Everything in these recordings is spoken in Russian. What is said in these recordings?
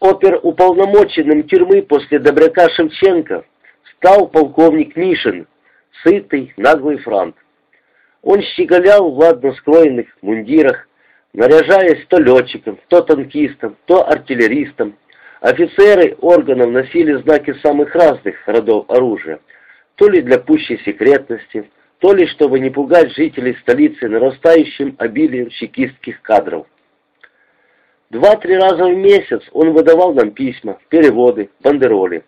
Оперуполномоченным тюрьмы после Добряка Шевченко стал полковник Мишин, сытый, наглый франт. Он щеголял в ладно скроенных мундирах, наряжаясь то летчиком, то танкистом, то артиллеристом. Офицеры органов носили знаки самых разных родов оружия, то ли для пущей секретности, то ли чтобы не пугать жителей столицы нарастающим обилием чекистских кадров. Два-три раза в месяц он выдавал нам письма, переводы, бандероли.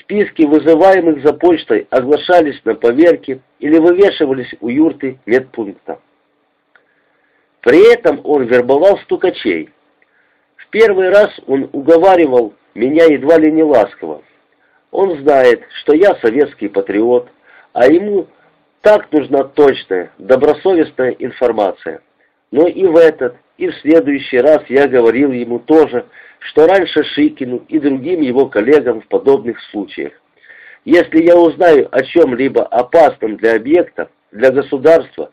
Списки вызываемых за почтой оглашались на поверке или вывешивались у юрты медпункта. При этом он вербовал стукачей. В первый раз он уговаривал меня едва ли не ласково. Он знает, что я советский патриот, а ему так нужна точная, добросовестная информация. Но и в этот, и в следующий раз я говорил ему тоже, что раньше Шикину и другим его коллегам в подобных случаях. Если я узнаю о чем-либо опасном для объекта, для государства,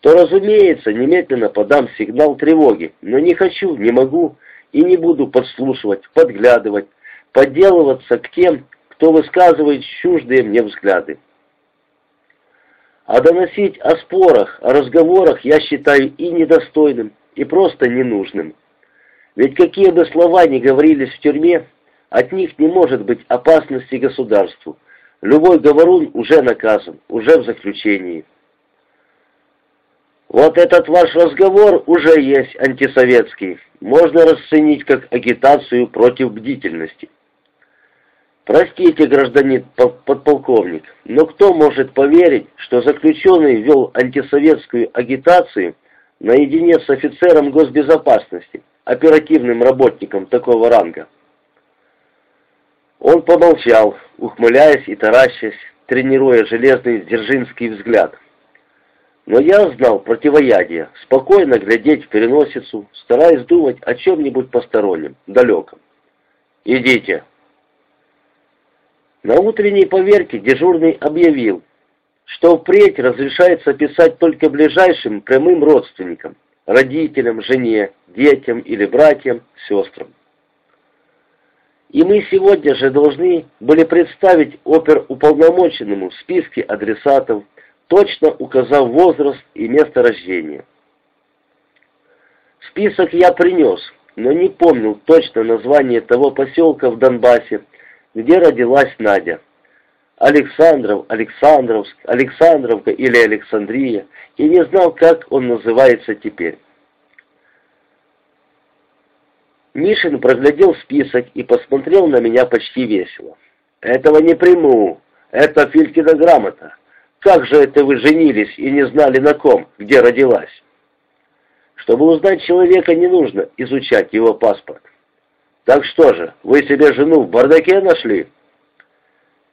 то, разумеется, немедленно подам сигнал тревоги, но не хочу, не могу и не буду подслушивать, подглядывать, подделываться к тем, кто высказывает чуждые мне взгляды. А доносить о спорах, о разговорах я считаю и недостойным, и просто ненужным. Ведь какие бы слова ни говорились в тюрьме, от них не может быть опасности государству. Любой говорун уже наказан, уже в заключении. Вот этот ваш разговор уже есть антисоветский. Можно расценить как агитацию против бдительности. Простите, гражданин подполковник, но кто может поверить, что заключенный вел антисоветскую агитацию наедине с офицером госбезопасности, оперативным работником такого ранга? Он помолчал, ухмыляясь и таращась, тренируя железный дзержинский взгляд. Но я знал противоядие, спокойно глядеть в переносицу, стараясь думать о чем-нибудь постороннем, далеком. «Идите», на утренней поверке дежурный объявил, что впредь разрешается писать только ближайшим прямым родственникам, родителям, жене, детям или братьям, сестрам. И мы сегодня же должны были представить оперуполномоченному списки адресатов, точно указав возраст и место рождения. Список я принес, но не помнил точно название того поселка в Донбассе, где родилась Надя. Александров, Александровск, Александровка или Александрия, и не знал, как он называется теперь. Мишин проглядел список и посмотрел на меня почти весело. «Этого не приму. Это Филькина грамота. Как же это вы женились и не знали на ком, где родилась?» Чтобы узнать человека, не нужно изучать его паспорт. Так что же, вы себе жену в бардаке нашли?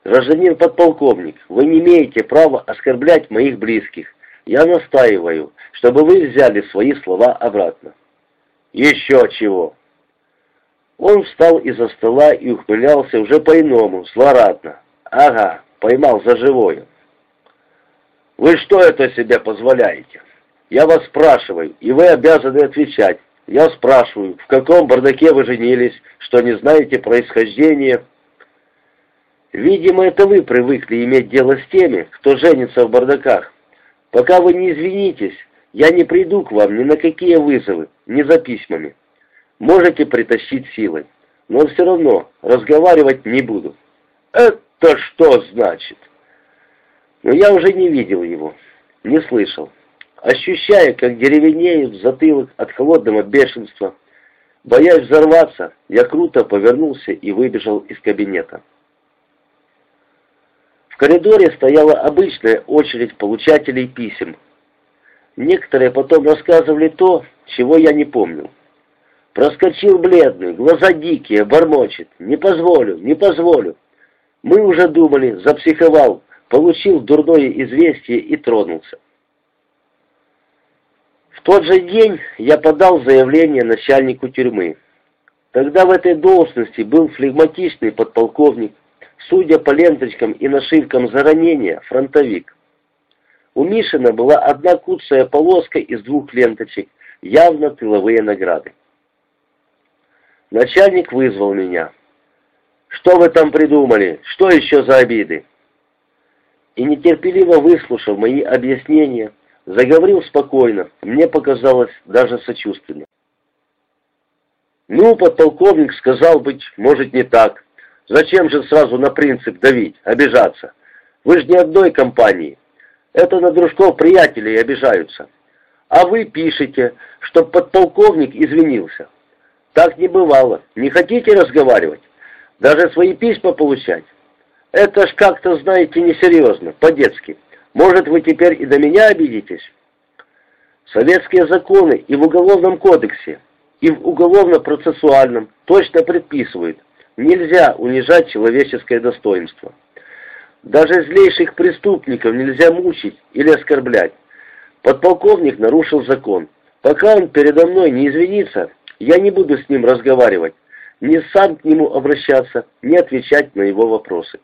Гражданин подполковник, вы не имеете права оскорблять моих близких. Я настаиваю, чтобы вы взяли свои слова обратно. Еще чего? Он встал из-за стола и ухмылялся уже по-иному, злорадно. Ага, поймал за живое. Вы что это себе позволяете? Я вас спрашиваю, и вы обязаны отвечать. Я спрашиваю, в каком бардаке вы женились, что не знаете происхождения? Видимо, это вы привыкли иметь дело с теми, кто женится в бардаках. Пока вы не извинитесь, я не приду к вам ни на какие вызовы, ни за письмами. Можете притащить силой, но все равно разговаривать не буду. Это что значит? Но я уже не видел его, не слышал. Ощущая, как деревенеет затылок от холодного бешенства, боясь взорваться, я круто повернулся и выбежал из кабинета. Коридоре стояла обычная очередь получателей писем. Некоторые потом рассказывали то, чего я не помнил. Проскочил бледный, глаза дикие, бормочет. «Не позволю, не позволю». Мы уже думали, запсиховал, получил дурное известие и тронулся. В тот же день я подал заявление начальнику тюрьмы. Тогда в этой должности был флегматичный подполковник, судя по ленточкам и нашивкам за ранения, фронтовик. У Мишина была одна куцая полоска из двух ленточек, явно тыловые награды. Начальник вызвал меня. «Что вы там придумали? Что еще за обиды?» И нетерпеливо выслушав мои объяснения, заговорил спокойно, мне показалось даже сочувственно. «Ну, подполковник сказал быть, может, не так. Зачем же сразу на принцип давить, обижаться? Вы же не одной компании. Это на дружков приятелей обижаются. А вы пишете, чтоб подполковник извинился. Так не бывало. Не хотите разговаривать? Даже свои письма получать? Это ж как-то, знаете, несерьезно, по-детски. Может, вы теперь и до меня обидитесь? Советские законы и в Уголовном кодексе, и в Уголовно-процессуальном точно предписывают, нельзя унижать человеческое достоинство. Даже злейших преступников нельзя мучить или оскорблять. Подполковник нарушил закон. Пока он передо мной не извинится, я не буду с ним разговаривать, не сам к нему обращаться, не отвечать на его вопросы.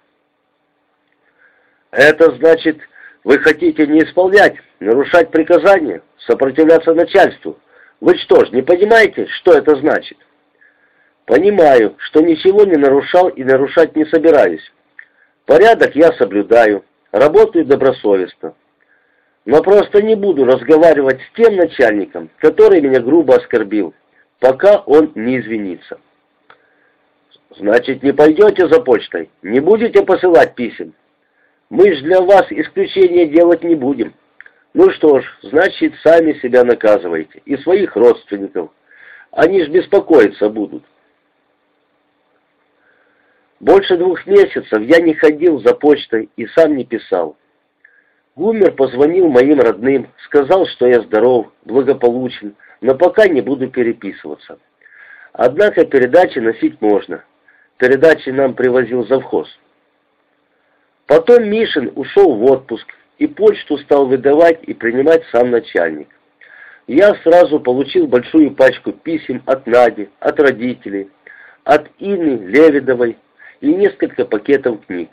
Это значит, вы хотите не исполнять, нарушать приказания, сопротивляться начальству. Вы что ж, не понимаете, что это значит? Понимаю, что ничего не нарушал и нарушать не собираюсь. Порядок я соблюдаю, работаю добросовестно. Но просто не буду разговаривать с тем начальником, который меня грубо оскорбил, пока он не извинится. Значит, не пойдете за почтой, не будете посылать писем? Мы ж для вас исключения делать не будем. Ну что ж, значит, сами себя наказывайте и своих родственников. Они ж беспокоиться будут. Больше двух месяцев я не ходил за почтой и сам не писал. Гумер позвонил моим родным, сказал, что я здоров, благополучен, но пока не буду переписываться. Однако передачи носить можно. Передачи нам привозил завхоз. Потом Мишин ушел в отпуск, и почту стал выдавать и принимать сам начальник. Я сразу получил большую пачку писем от Нади, от родителей, от Инны Левидовой и несколько пакетов книг.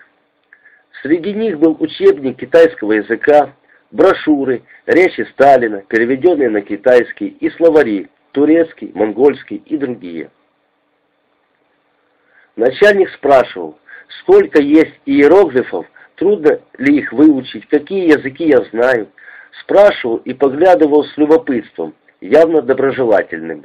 Среди них был учебник китайского языка, брошюры, речи Сталина, переведенные на китайский, и словари, турецкий, монгольский и другие. Начальник спрашивал, Сколько есть иероглифов, трудно ли их выучить, какие языки я знаю. Спрашивал и поглядывал с любопытством, явно доброжелательным.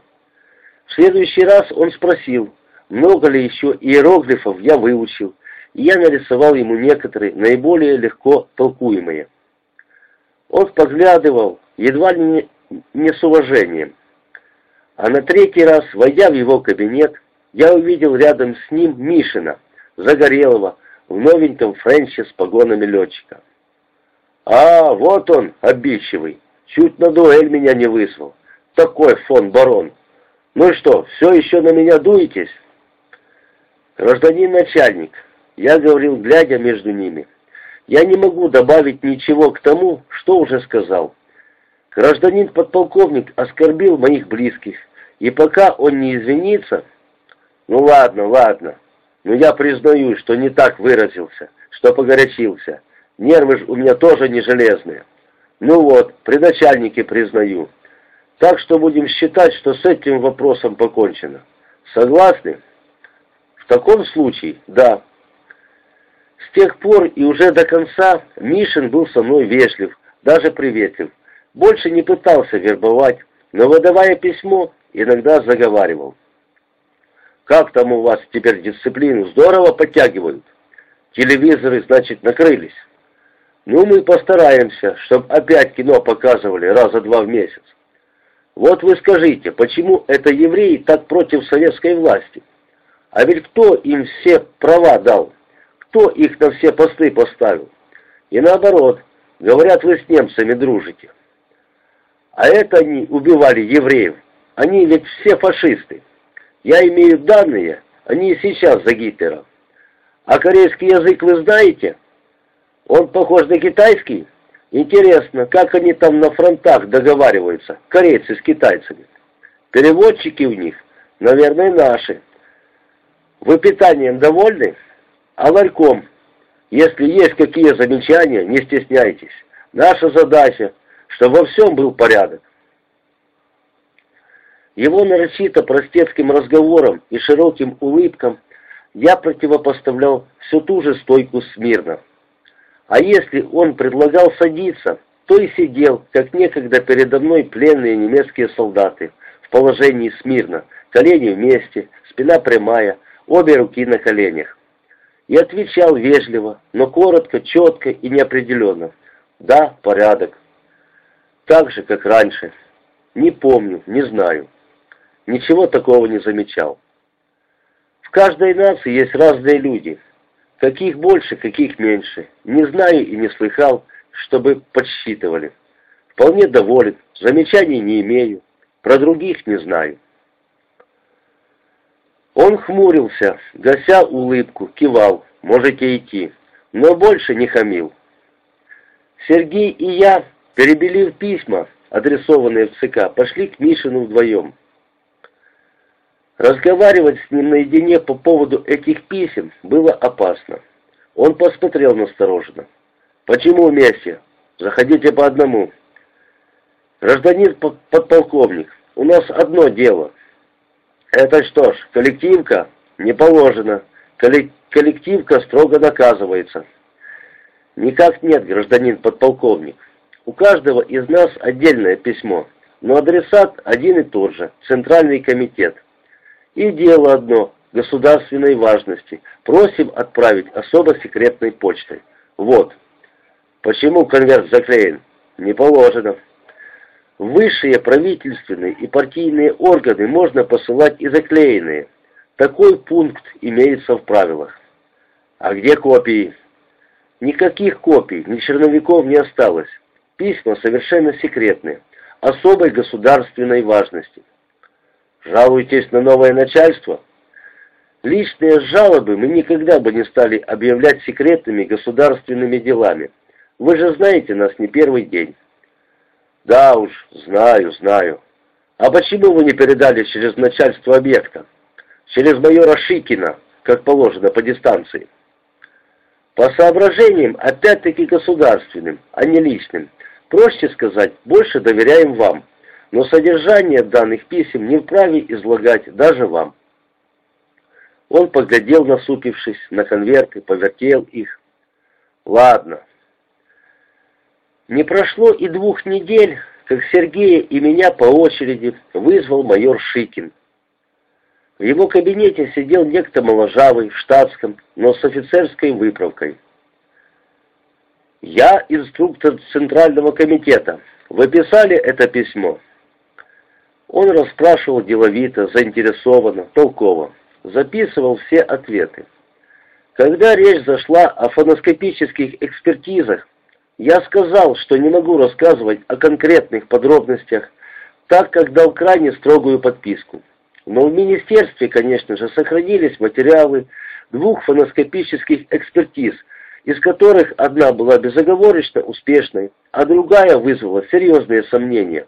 В следующий раз он спросил, много ли еще иероглифов я выучил, и я нарисовал ему некоторые, наиболее легко толкуемые. Он поглядывал, едва ли не, с уважением. А на третий раз, войдя в его кабинет, я увидел рядом с ним Мишина, загорелого, в новеньком френче с погонами летчика. «А, вот он, обидчивый, чуть на дуэль меня не вызвал. Такой фон барон. Ну что, все еще на меня дуетесь?» «Гражданин начальник», — я говорил, глядя между ними, — «я не могу добавить ничего к тому, что уже сказал. Гражданин подполковник оскорбил моих близких, и пока он не извинится...» «Ну ладно, ладно», но я признаю, что не так выразился, что погорячился. Нервы ж у меня тоже не железные. Ну вот, при начальнике признаю. Так что будем считать, что с этим вопросом покончено. Согласны? Таком случае, да. С тех пор и уже до конца Мишин был со мной вежлив, даже приветлив. Больше не пытался вербовать, но, выдавая письмо, иногда заговаривал. Как там у вас теперь дисциплину? Здорово подтягивают. Телевизоры, значит, накрылись. Ну, мы постараемся, чтобы опять кино показывали раза два в месяц. Вот вы скажите, почему это евреи так против советской власти? А ведь кто им все права дал? Кто их на все посты поставил? И наоборот, говорят, вы с немцами дружите. А это они убивали евреев. Они ведь все фашисты. Я имею данные, они сейчас за Гитлером. А корейский язык вы знаете? Он похож на китайский? Интересно, как они там на фронтах договариваются, корейцы с китайцами? Переводчики у них, наверное, наши. Вы питанием довольны? А ларьком? Если есть какие замечания, не стесняйтесь. Наша задача, чтобы во всем был порядок. Его нарочито простецким разговором и широким улыбкам я противопоставлял всю ту же стойку смирно. А если он предлагал садиться, то и сидел, как некогда передо мной пленные немецкие солдаты, в положении смирно, колени вместе, спина прямая, обе руки на коленях. И отвечал вежливо, но коротко, четко и неопределенно. Да, порядок. Так же, как раньше. Не помню, не знаю. Ничего такого не замечал. В каждой нации есть разные люди. Каких больше, каких меньше. Не знаю и не слыхал, чтобы подсчитывали. Вполне доволен, замечаний не имею, про других не знаю. Он хмурился, гася улыбку, кивал, можете идти, но больше не хамил. Сергей и я, перебелив письма, адресованные в ЦК, пошли к Мишину вдвоем. Разговаривать с ним наедине по поводу этих писем было опасно. Он посмотрел настороженно. «Почему вместе? Заходите по одному». «Гражданин подполковник, у нас одно дело». «Это что ж, коллективка?» «Не положено. Коллективка строго наказывается». «Никак нет, гражданин подполковник. У каждого из нас отдельное письмо, но адресат один и тот же, Центральный комитет». И дело одно, государственной важности. Просим отправить особо секретной почтой. Вот. Почему конверт заклеен? Не положено. Высшие правительственные и партийные органы можно посылать и заклеенные. Такой пункт имеется в правилах. А где копии? Никаких копий, ни черновиков не осталось. Письма совершенно секретные, особой государственной важности. Жалуетесь на новое начальство? Личные жалобы мы никогда бы не стали объявлять секретными государственными делами. Вы же знаете нас не первый день. Да уж, знаю, знаю. А почему вы не передали через начальство объекта? Через майора Шикина, как положено по дистанции? По соображениям, опять-таки государственным, а не личным. Проще сказать, больше доверяем вам но содержание данных писем не вправе излагать даже вам. Он поглядел, насупившись, на конверты, повертел их. Ладно. Не прошло и двух недель, как Сергея и меня по очереди вызвал майор Шикин. В его кабинете сидел некто моложавый, в штатском, но с офицерской выправкой. «Я инструктор Центрального комитета. Вы писали это письмо?» Он расспрашивал деловито, заинтересованно, толково, записывал все ответы. Когда речь зашла о фоноскопических экспертизах, я сказал, что не могу рассказывать о конкретных подробностях, так как дал крайне строгую подписку. Но в министерстве, конечно же, сохранились материалы двух фоноскопических экспертиз, из которых одна была безоговорочно успешной, а другая вызвала серьезные сомнения.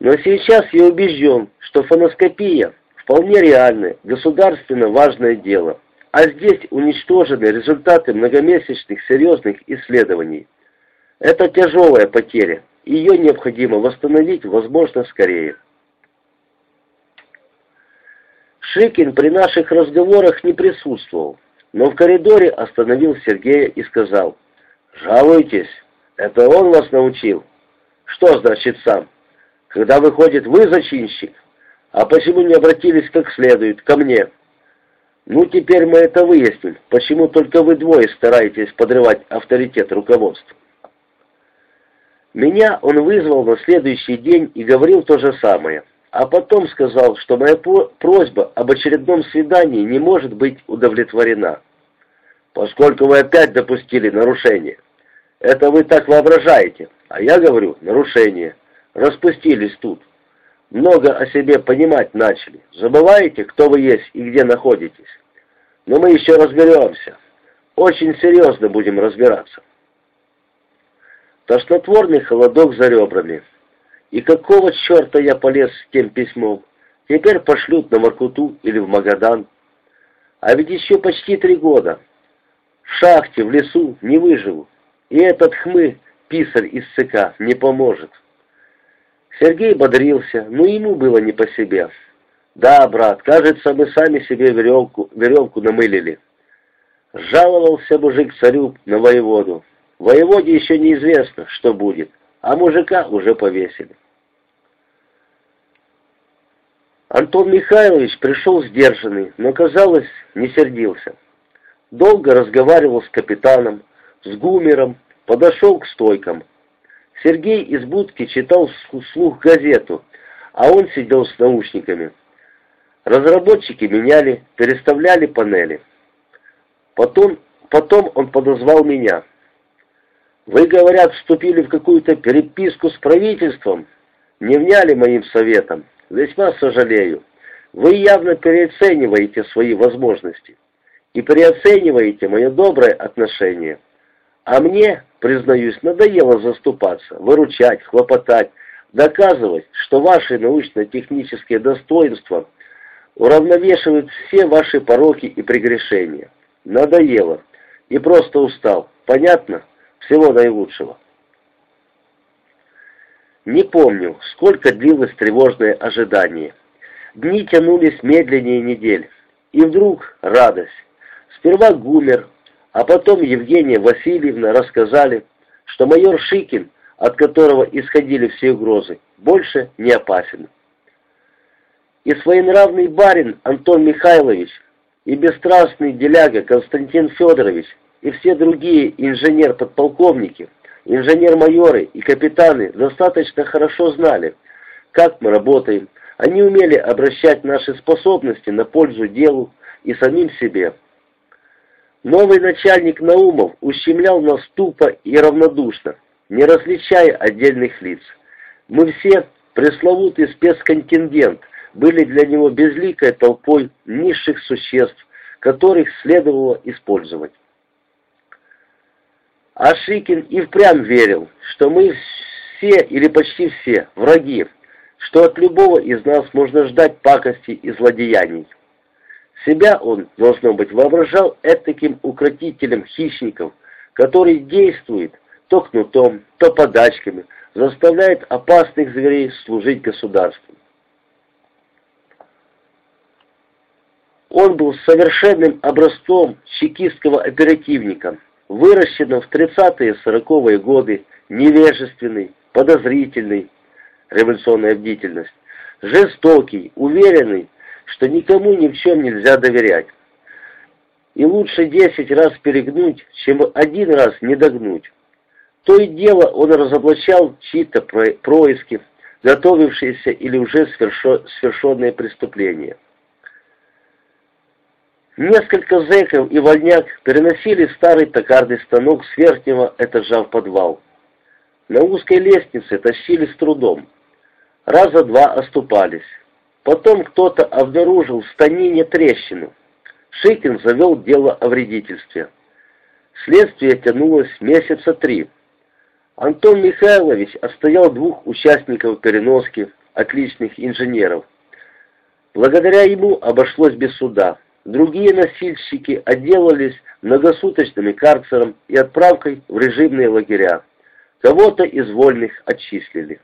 Но сейчас я убежден, что фоноскопия вполне реальное, государственно важное дело, а здесь уничтожены результаты многомесячных серьезных исследований. Это тяжелая потеря, ее необходимо восстановить, возможно, скорее. Шикин при наших разговорах не присутствовал, но в коридоре остановил Сергея и сказал, «Жалуйтесь, это он вас научил». «Что значит сам?» когда выходит вы зачинщик, а почему не обратились как следует ко мне? Ну, теперь мы это выясним, почему только вы двое стараетесь подрывать авторитет руководства. Меня он вызвал на следующий день и говорил то же самое, а потом сказал, что моя просьба об очередном свидании не может быть удовлетворена, поскольку вы опять допустили нарушение. Это вы так воображаете, а я говорю нарушение распустились тут. Много о себе понимать начали. Забываете, кто вы есть и где находитесь. Но мы еще разберемся. Очень серьезно будем разбираться. Тошнотворный холодок за ребрами. И какого черта я полез с тем письмом? Теперь пошлют на Воркуту или в Магадан. А ведь еще почти три года. В шахте, в лесу не выживу. И этот хмы, писарь из ЦК, не поможет. Сергей бодрился, но ему было не по себе. «Да, брат, кажется, мы сами себе веревку, веревку намылили». Жаловался мужик царю на воеводу. Воеводе еще неизвестно, что будет, а мужика уже повесили. Антон Михайлович пришел сдержанный, но, казалось, не сердился. Долго разговаривал с капитаном, с гумером, подошел к стойкам. Сергей из будки читал вслух газету, а он сидел с наушниками. Разработчики меняли, переставляли панели. Потом, потом он подозвал меня. «Вы, говорят, вступили в какую-то переписку с правительством? Не вняли моим советом? Весьма сожалею. Вы явно переоцениваете свои возможности и переоцениваете мое доброе отношение. А мне, признаюсь, надоело заступаться, выручать, хлопотать, доказывать, что ваши научно-технические достоинства уравновешивают все ваши пороки и прегрешения. Надоело. И просто устал. Понятно? Всего наилучшего. Не помню, сколько длилось тревожное ожидание. Дни тянулись медленнее недель. И вдруг радость. Сперва Гумер, а потом Евгения Васильевна рассказали, что майор Шикин, от которого исходили все угрозы, больше не опасен. И своенравный барин Антон Михайлович, и бесстрастный деляга Константин Федорович, и все другие инженер-подполковники – Инженер-майоры и капитаны достаточно хорошо знали, как мы работаем. Они умели обращать наши способности на пользу делу и самим себе. Новый начальник Наумов ущемлял нас тупо и равнодушно, не различая отдельных лиц. Мы все, пресловутый спецконтингент, были для него безликой толпой низших существ, которых следовало использовать. А Шикин и впрямь верил, что мы все или почти все враги, что от любого из нас можно ждать пакости и злодеяний. Себя он, должно быть, воображал этаким укротителем хищников, который действует то кнутом, то подачками, заставляет опасных зверей служить государству. Он был совершенным образцом чекистского оперативника – выращенном в 30-е 40-е годы, невежественный, подозрительный, революционная бдительность, жестокий, уверенный, что никому ни в чем нельзя доверять. И лучше десять раз перегнуть, чем один раз не догнуть. То и дело он разоблачал чьи-то происки, готовившиеся или уже свершенные преступления. Несколько зэков и вольняк переносили старый токарный станок с верхнего этажа в подвал. На узкой лестнице тащили с трудом. Раза два оступались. Потом кто-то обнаружил в станине трещину. Шикин завел дело о вредительстве. Следствие тянулось месяца три. Антон Михайлович отстоял двух участников переноски, отличных инженеров. Благодаря ему обошлось без суда. Другие носильщики отделались многосуточным карцером и отправкой в режимные лагеря. Кого-то из вольных отчислили.